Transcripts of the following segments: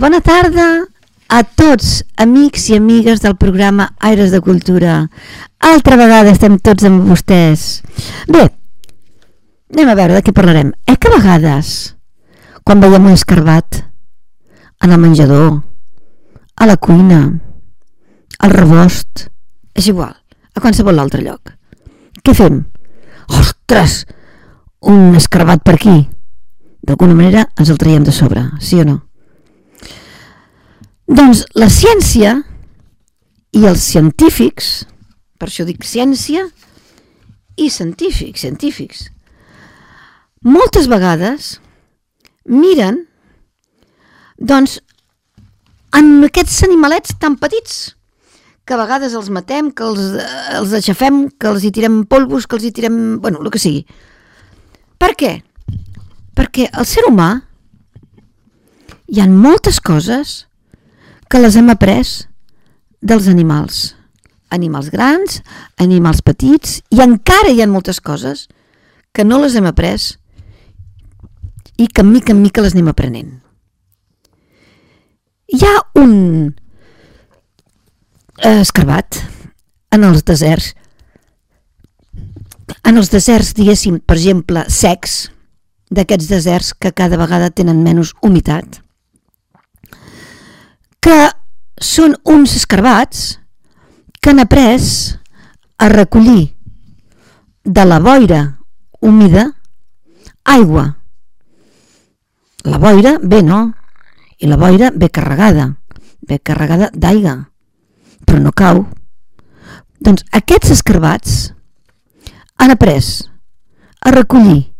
Bona tarda a tots, amics i amigues del programa Aires de Cultura. Altra vegada estem tots amb vostès. Bé, anem a veure de què parlarem. Eh que a vegades, quan veiem un escarbat, en el menjador, a la cuina, al rebost, és igual, a qualsevol altre lloc. Què fem? Ostres, un escarbat per aquí. D'alguna manera ens el traiem de sobre, sí o no? Doncs la ciència i els científics, per això dic ciència i científics, científics, moltes vegades miren doncs en aquests animalets tan petits que a vegades els matem, que els, els aixafem, que els hi tirem polvos, que els hi tirem... bueno, el que sigui. Per què? Perquè el ser humà hi ha moltes coses que les hem après dels animals. Animals grans, animals petits, i encara hi ha moltes coses que no les hem après i que mica en mica les anem aprenent. Hi ha un escarbat en els deserts, en els deserts, diguéssim, per exemple, secs, d'aquests deserts que cada vegada tenen menys humitat, que són uns escarbats que han après a recollir de la boira humida aigua. La boira ve, no? I la boira ve carregada, ve carregada d'aigua, però no cau. Doncs aquests escarbats han après a recollir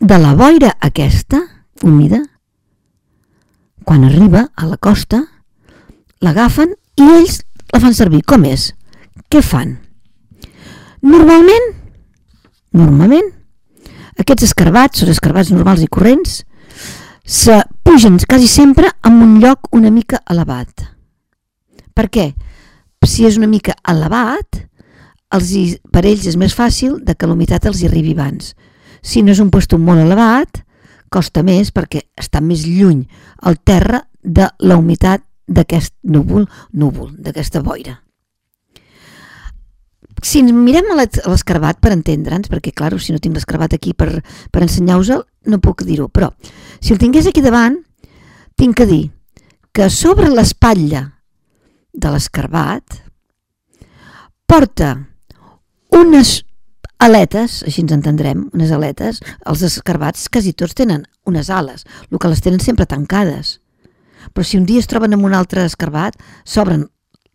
de la boira aquesta, humida, quan arriba a la costa, l'agafen i ells la fan servir. Com és? Què fan? Normalment, normalment, aquests escarbats, són escarbats normals i corrents, se pugen quasi sempre en un lloc una mica elevat. Per què? Si és una mica elevat, els per ells és més fàcil de que l'humitat els hi arribi abans. Si no és un lloc molt elevat, costa més perquè està més lluny al terra de la humitat d'aquest núvol, núvol, d'aquesta boira. Si ens mirem a l'escarbat per entendre'ns, perquè, clar, si no tinc l'escarbat aquí per, per ensenyar-vos-el, no puc dir-ho, però si el tingués aquí davant, tinc que dir que sobre l'espatlla de l'escarbat porta unes aletes, així ens entendrem, unes aletes, els escarbats quasi tots tenen unes ales, el que les tenen sempre tancades. Però si un dia es troben amb un altre escarbat, s'obren,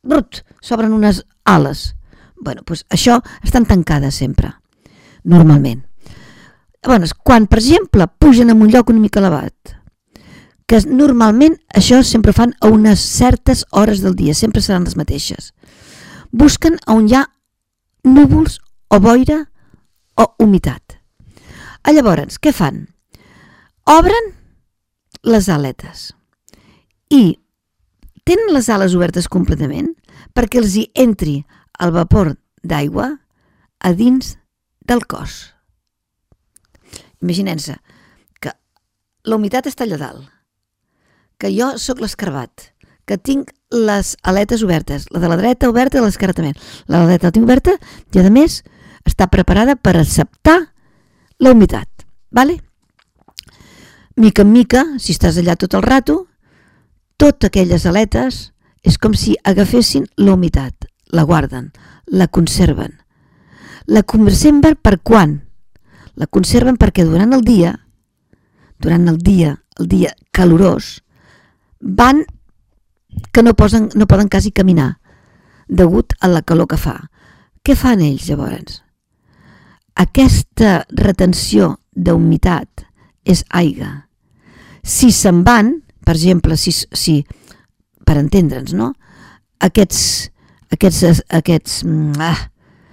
brut, s'obren unes ales. bueno, doncs això estan tancades sempre, normalment. Llavors, quan, per exemple, pugen a un lloc una mica elevat, que normalment això sempre fan a unes certes hores del dia, sempre seran les mateixes. Busquen on hi ha núvols o boira o humitat. A llavors, què fan? Obren les aletes i tenen les ales obertes completament perquè els hi entri el vapor d'aigua a dins del cos. Imaginem-se que la humitat està allà dalt, que jo sóc l'escarbat, que tinc les aletes obertes, la de la dreta oberta i l'esquerra també. La de la dreta la tinc oberta i, a més, està preparada per acceptar la humitat. Vale? Mica en mica, si estàs allà tot el rato, totes aquelles aletes és com si agafessin la humitat, la guarden, la conserven. La conserven per quan? La conserven perquè durant el dia, durant el dia, el dia calorós, van que no, posen, no poden quasi caminar degut a la calor que fa. Què fan ells llavors? Aquesta retenció d'humitat és aigua. si se'n van, per exemple, si, si per entendre'ns, no? Aquests, aquests, aquests mm, ah,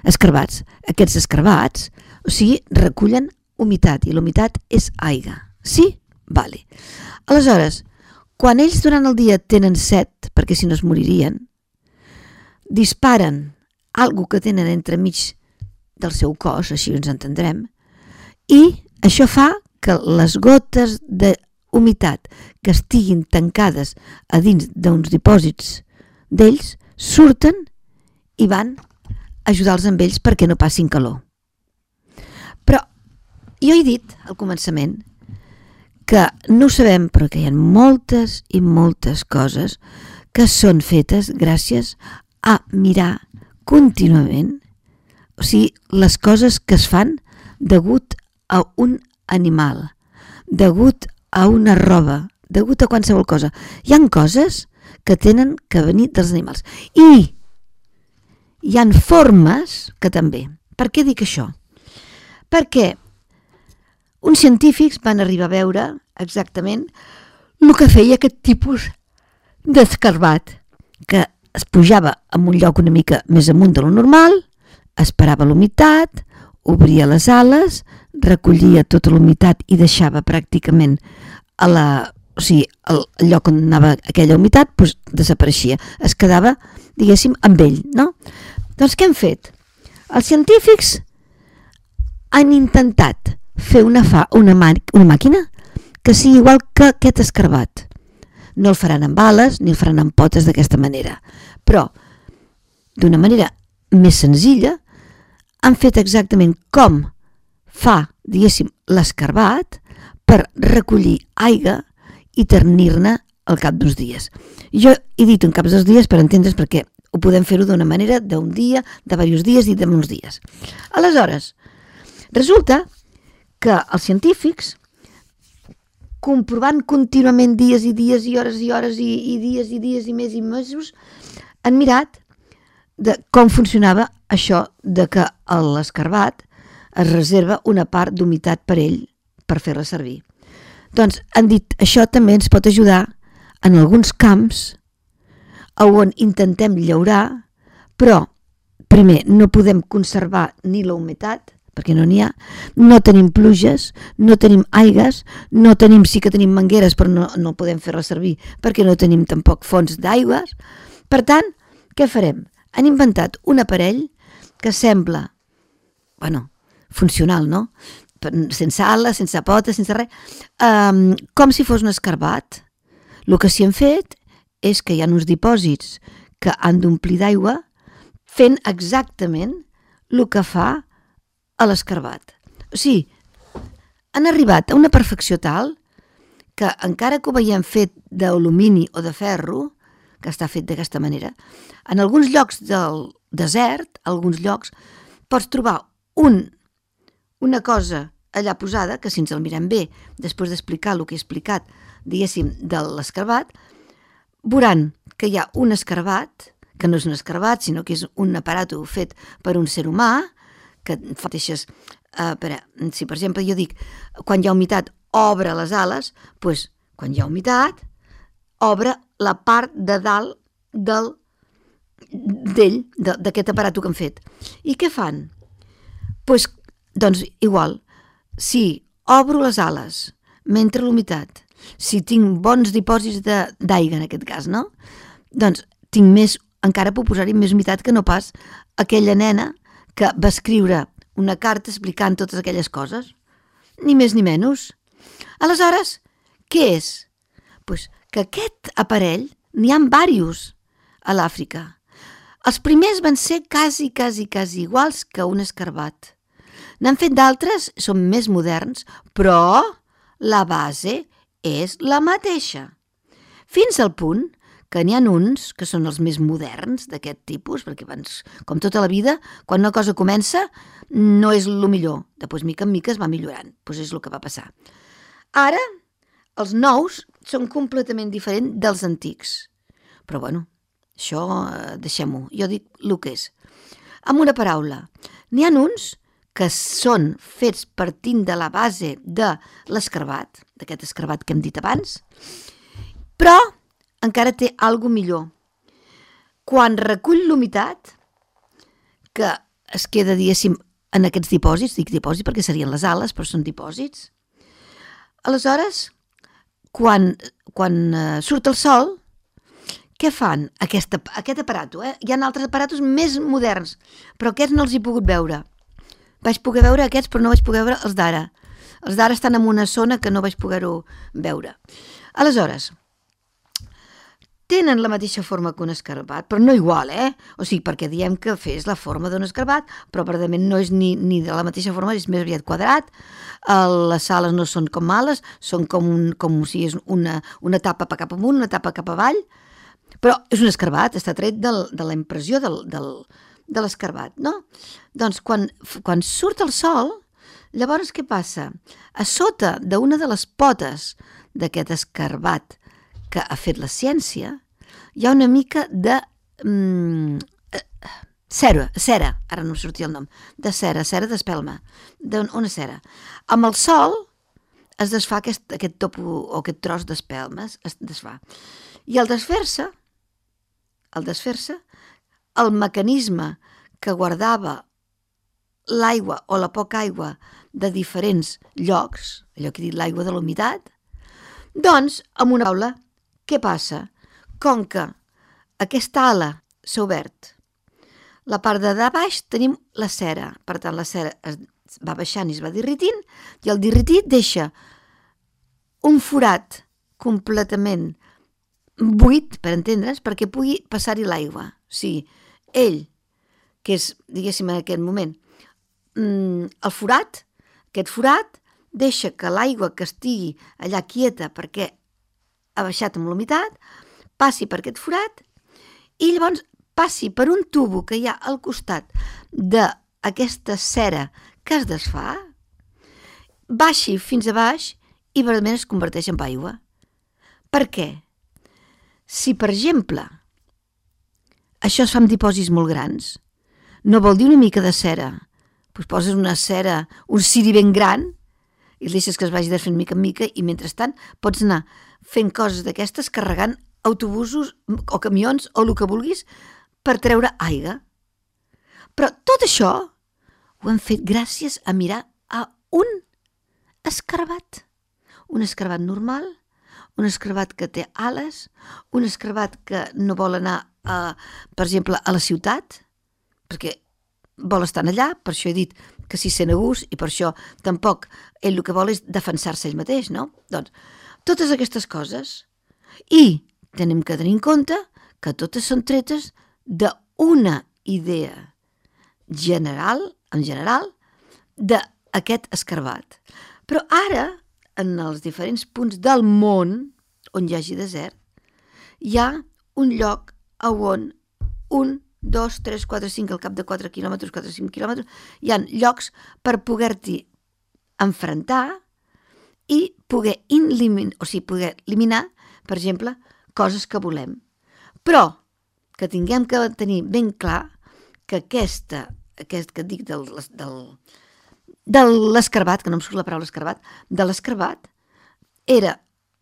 escarbats, aquests escarbats, o sigui, recullen humitat, i l'humitat és aigua. Sí? Vale. Aleshores, quan ells durant el dia tenen set, perquè si no es moririen, disparen algo que tenen entremig del seu cos, així ens entendrem, i això fa que les gotes de humitat que estiguin tancades a dins d'uns dipòsits d'ells surten i van ajudar-los amb ells perquè no passin calor. Però jo he dit al començament que no ho sabem, però que hi ha moltes i moltes coses que són fetes gràcies a mirar contínuament, o sigui, les coses que es fan degut a un animal, degut a una roba, degut a qualsevol cosa. Hi han coses que tenen que venir dels animals. I hi han formes que també. Per què dic això? Perquè uns científics van arribar a veure exactament el que feia aquest tipus d'escarbat, que es pujava en un lloc una mica més amunt de lo normal, esperava l'humitat, obria les ales, recollia tota l'humitat i deixava pràcticament a la, o sigui, el lloc on anava aquella humitat doncs desapareixia, es quedava, diguéssim, amb ell, no? Doncs què han fet? Els científics han intentat fer una, fa, una, una màquina que sigui igual que aquest escarbat. No el faran amb bales ni el faran amb potes d'aquesta manera, però d'una manera més senzilla han fet exactament com fa, diguéssim, l'escarbat per recollir aigua i ternir-ne al cap d'uns dies. Jo he dit un cap dels dies per entendre's perquè ho podem fer-ho d'una manera, d'un dia, de diversos dies i d'uns dies. Aleshores, resulta que els científics, comprovant contínuament dies i dies i hores i hores i, i dies i dies i més i mesos, han mirat de com funcionava això de que l'escarbat es reserva una part d'humitat per ell per fer-la servir. Doncs han dit, això també ens pot ajudar en alguns camps on intentem llaurar, però primer no podem conservar ni la humitat, perquè no n'hi ha, no tenim pluges, no tenim aigues, no tenim, sí que tenim mangueres però no, no podem fer-la servir perquè no tenim tampoc fonts d'aigües. Per tant, què farem? Han inventat un aparell que sembla, bueno, funcional, no? Sense ales, sense potes, sense res, um, com si fos un escarbat. El que s'hi han fet és que hi ha uns dipòsits que han d'omplir d'aigua fent exactament el que fa a l'escarbat. O sigui, han arribat a una perfecció tal que encara que ho veiem fet d'alumini o de ferro, que està fet d'aquesta manera, en alguns llocs del desert, alguns llocs, pots trobar un una cosa allà posada, que si ens el mirem bé, després d'explicar el que he explicat, diguéssim, de l'escarbat, veuran que hi ha un escarbat, que no és un escarbat, sinó que és un aparato fet per un ser humà, que fa deixes, eh, per, si per exemple jo dic, quan hi ha humitat, obre les ales, doncs quan hi ha humitat, obre la part de dalt del d'ell, d'aquest aparato que han fet. I què fan? Doncs doncs igual, si obro les ales, mentre l'humitat, si tinc bons dipòsits d'aigua en aquest cas, no? Doncs tinc més, encara puc posar-hi més humitat que no pas aquella nena que va escriure una carta explicant totes aquelles coses. Ni més ni menys. Aleshores, què és? Pues que aquest aparell n'hi ha diversos a l'Àfrica. Els primers van ser quasi, quasi, quasi iguals que un escarbat. N'han fet d'altres, són més moderns, però la base és la mateixa. Fins al punt que n'hi ha uns que són els més moderns d'aquest tipus, perquè abans, com tota la vida, quan una cosa comença no és el millor, després mica en mica es va millorant, doncs és el que va passar. Ara, els nous són completament diferents dels antics, però bueno, això eh, deixem-ho, jo dic el que és. Amb una paraula, n'hi ha uns que són fets partint de la base de l'escarbat, d'aquest escarbat que hem dit abans, però encara té alguna millor. Quan recull l'humitat, que es queda, diguéssim, en aquests dipòsits, dic dipòsits perquè serien les ales, però són dipòsits, aleshores, quan, quan uh, surt el sol, què fan? Aquest, aquest aparato, eh? Hi ha altres aparatos més moderns, però aquests no els he pogut veure. Vaig poder veure aquests, però no vaig poder veure els d'ara. Els d'ara estan en una zona que no vaig poder-ho veure. Aleshores, tenen la mateixa forma que un escarbat, però no igual, eh? O sigui, perquè diem que fes la forma d'un escarbat, però verdament no és ni, ni de la mateixa forma, és més aviat quadrat, les sales no són com males, són com, un, com si és una, una tapa cap amunt, una tapa cap avall, però és un escarbat, està tret del, de la impressió del, del, de l'escarbat, no? Doncs quan, quan surt el sol, llavors què passa? A sota d'una de les potes d'aquest escarbat que ha fet la ciència, hi ha una mica de mm, cera, cera, ara no em sortia el nom, de cera, cera d'espelma, d'una cera. Amb el sol es desfà aquest, aquest topo o aquest tros d'espelmes, es desfà. I al desfer-se, al desfer-se, el mecanisme que guardava l'aigua o la poca aigua de diferents llocs, allò que he dit l'aigua de l'humitat, doncs, amb una aula, què passa? Com que aquesta ala s'ha obert, la part de baix tenim la cera, per tant la cera es va baixant i es va dirritint, i el dirritit deixa un forat completament buit, per entendre's, perquè pugui passar-hi l'aigua. O sigui, ell, que és, diguéssim, en aquest moment, mm, el forat, aquest forat deixa que l'aigua que estigui allà quieta perquè ha baixat amb l'humitat, passi per aquest forat i llavors passi per un tubo que hi ha al costat d'aquesta cera que es desfà, baixi fins a baix i verdaderament es converteix en aigua. Per què? Si, per exemple, això es fa amb dipòsits molt grans, no vol dir una mica de cera. Pues poses una cera, un ciri ben gran, i deixes que es vagi desfent mica en mica i mentrestant pots anar fent coses d'aquestes carregant autobusos o camions o el que vulguis per treure aigua. Però tot això ho hem fet gràcies a mirar a un escarbat. Un escarbat normal un escravat que té ales, un escravat que no vol anar, a, per exemple, a la ciutat, perquè vol estar allà, per això he dit que s'hi sent a gust i per això tampoc ell el que vol és defensar-se ell mateix, no? Doncs totes aquestes coses. I tenim que tenir en compte que totes són tretes d'una idea general, en general, d'aquest escarbat. Però ara en els diferents punts del món on hi hagi desert, hi ha un lloc on un, dos, tres, quatre, cinc, al cap de 4 quilòmetres, 4 5 quilòmetres, hi han llocs per poder-t'hi enfrontar i poder eliminar, o sigui, poder eliminar, per exemple, coses que volem. Però que tinguem que tenir ben clar que aquesta, aquest que dic del, del, de l'escarbat, que no em surt la paraula escarbat, de l'escarbat, era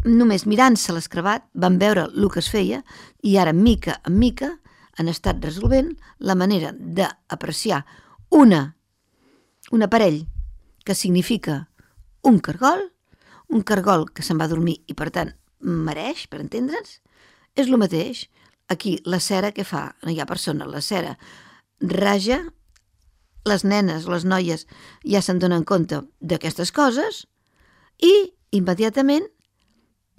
només mirant-se l'escarbat, van veure el que es feia i ara, mica en mica, han estat resolvent la manera d'apreciar una, un aparell que significa un cargol, un cargol que se'n va dormir i, per tant, mereix, per entendre'ns, és el mateix. Aquí, la cera que fa? No hi ha persona, la cera raja les nenes, les noies, ja se'n donen compte d'aquestes coses i immediatament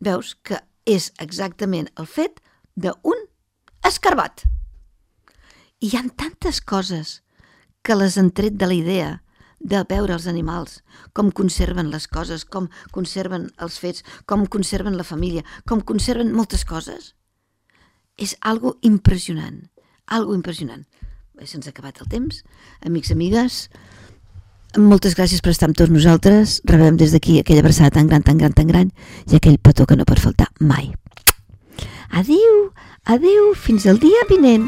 veus que és exactament el fet d'un escarbat. Hi han tantes coses que les han tret de la idea de veure els animals, com conserven les coses, com conserven els fets, com conserven la família, com conserven moltes coses. És algo impressionant, algo impressionant se'ns ha acabat el temps. Amics, amigues, moltes gràcies per estar amb tots nosaltres. Rebem des d'aquí aquella abraçada tan gran, tan gran, tan gran i aquell petó que no pot faltar mai. Adéu, adéu, fins al dia vinent.